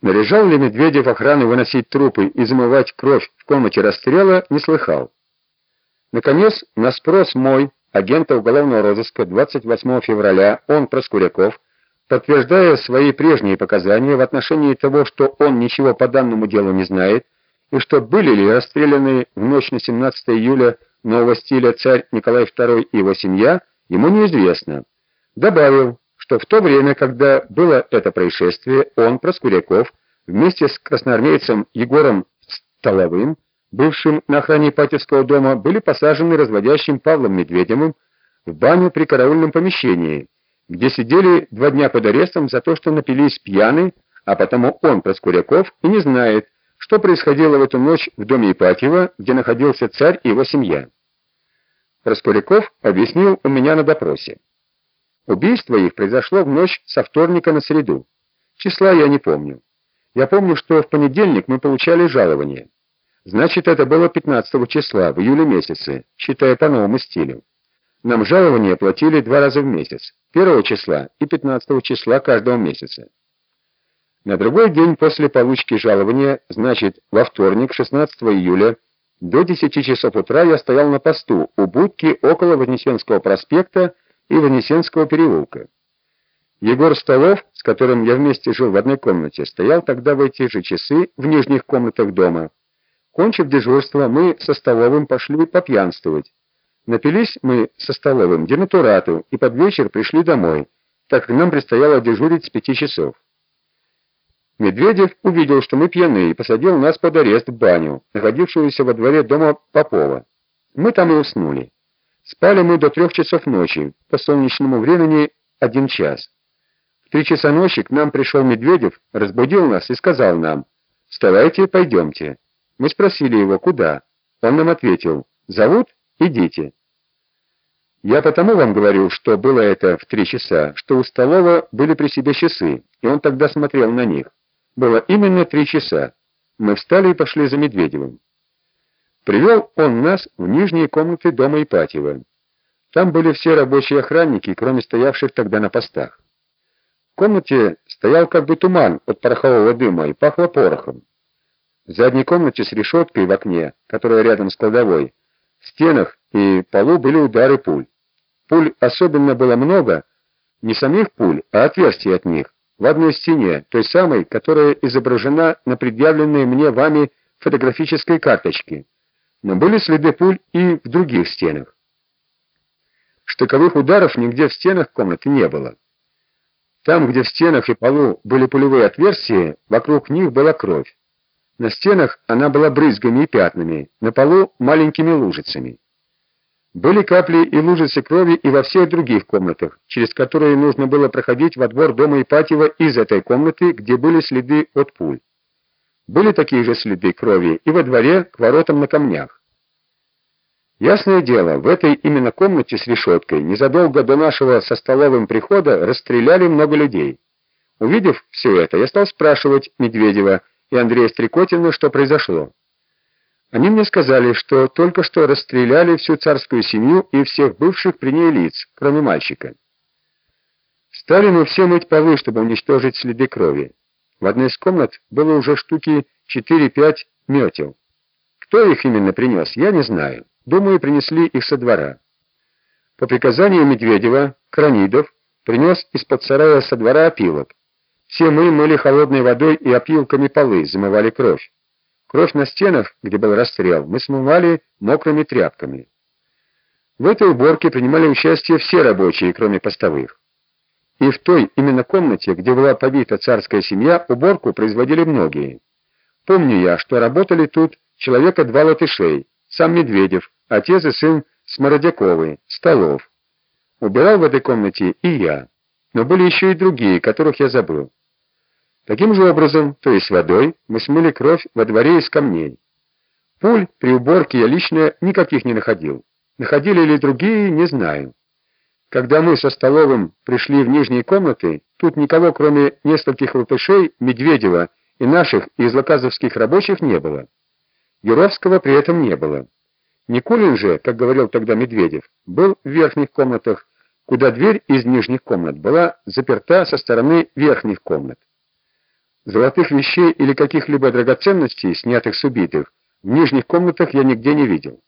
Наряжал ли Медведев охрану выносить трупы и замывать кровь в комнате расстрела, не слыхал. Наконец, на спрос мой, агента уголовного розыска, 28 февраля, он, Проскуряков, подтверждая свои прежние показания в отношении того, что он ничего по данному делу не знает, и что были ли расстреляны в ночь на 17 июля нового стиля царь Николай II и его семья, ему неизвестно. Добавил, что в то время, когда было это происшествие, он, Проскуряков, вместе с красноармейцем Егором Столовым, бывшим на охране Ипатьевского дома, были посажены разводящим Павлом Медведевым в баню при караульном помещении, где сидели два дня под арестом за то, что напились пьяны, а потому он, Проскуряков, и не знает, что происходило в эту ночь в доме Ипатьева, где находился царь и его семья. Проскуряков объяснил у меня на допросе. Убийство их произошло в ночь со вторника на среду. Числа я не помню. Я помню, что в понедельник мы получали жалование. Значит, это было 15 числа, в июле месяце, считая по новому стилю. Нам жалование платили два раза в месяц, 1 числа и 15 числа каждого месяца. На другой день после получки жалования, значит, во вторник, 16 июля, до 10 часов утра я стоял на посту у будки около Вознесенского проспекта и Вознесенского переулка. Егор Столов, с которым я вместе жил в одной комнате, стоял тогда в эти же часы в нижних комнатах дома. Кончив дежурство, мы со Столовым пошли попьянствовать. Напились мы со Столовым денатурату и под вечер пришли домой, так как нам предстояло дежурить с пяти часов. Медведев увидел, что мы пьяны, и посадил нас под арест в баню, находившуюся во дворе дома Попова. Мы там и уснули. Спали мы до трех часов ночи, по солнечному времени один час. В три часа ночи к нам пришел Медведев, разбудил нас и сказал нам: "Вставайте, пойдемте". Мы спросили его, куда. Он нам ответил: "Зовут? Идите". Я потому вам говорю, что было это в три часа, что у Столова были при себе часы, и он тогда смотрел на них. Было именно три часа. Мы встали и пошли за Медведевым. Привел он нас в нижние комнаты дома Ипатьева. Там были все рабочие охранники, кроме стоявших тогда на постах. В комнате стоял как бы туман от порохового дыма и пахло порохом. В задней комнате с решеткой в окне, которая рядом с кладовой, в стенах и полу были удары пуль. Пуль особенно было много, не самих пуль, а отверстий от них в одной стене, той самой, которая изображена на предъявленной мне вами фотографической карточке. Но были следы пуль и в других стенах. Штыковых ударов нигде в стенах комнаты не было. Там, где в стенах и полу были пулевые отверстия, вокруг них была кровь. На стенах она была брызгами и пятнами, на полу маленькими лужицами. Были капли и лужицы крови и во всех других комнатах, через которые нужно было проходить во двор дома Ипатьева из этой комнаты, где были следы от пуль. Были такие же следы крови и во дворе к воротам на камнях. Ясное дело, в этой именно комнате с решеткой незадолго до нашего со столовым прихода расстреляли много людей. Увидев все это, я стал спрашивать Медведева и Андрея Стрекотина, что произошло. Они мне сказали, что только что расстреляли всю царскую семью и всех бывших при ней лиц, кроме мальчика. Стали мы все мыть полы, чтобы уничтожить следы крови. В одной из комнат было уже штуки 4-5 метел. Кто их именно принес, я не знаю. Думаю, принесли их со двора. По приказанию Медведева, Кранидов принес из-под сарая со двора опилок. Все мы мыли холодной водой и опилками полы, замывали кровь. Кровь на стенах, где был расстрел, мы смывали мокрыми тряпками. В этой уборке принимали участие все рабочие, кроме постовых. И в той именно комнате, где была побита царская семья, уборку производили многие. Помню я, что работали тут человека два латышей, сам Медведев, отец и сын Смородяковы, Столов. Убирал в этой комнате и я, но были еще и другие, которых я забыл. Таким же образом, то есть водой, мы смыли кровь во дворе из камней. Пуль при уборке я лично никаких не находил. Находили ли другие, не знаю. Когда мы со Столовым пришли в нижние комнаты, тут никого, кроме нескольких латышей, Медведева и наших из лаказовских рабочих не было. Юровского при этом не было. Никулин же, как говорил тогда Медведев, был в верхних комнатах, куда дверь из нижних комнат была заперта со стороны верхних комнат. Золотых вещей или каких-либо драгоценностей, снятых с убитых, в нижних комнатах я нигде не видел.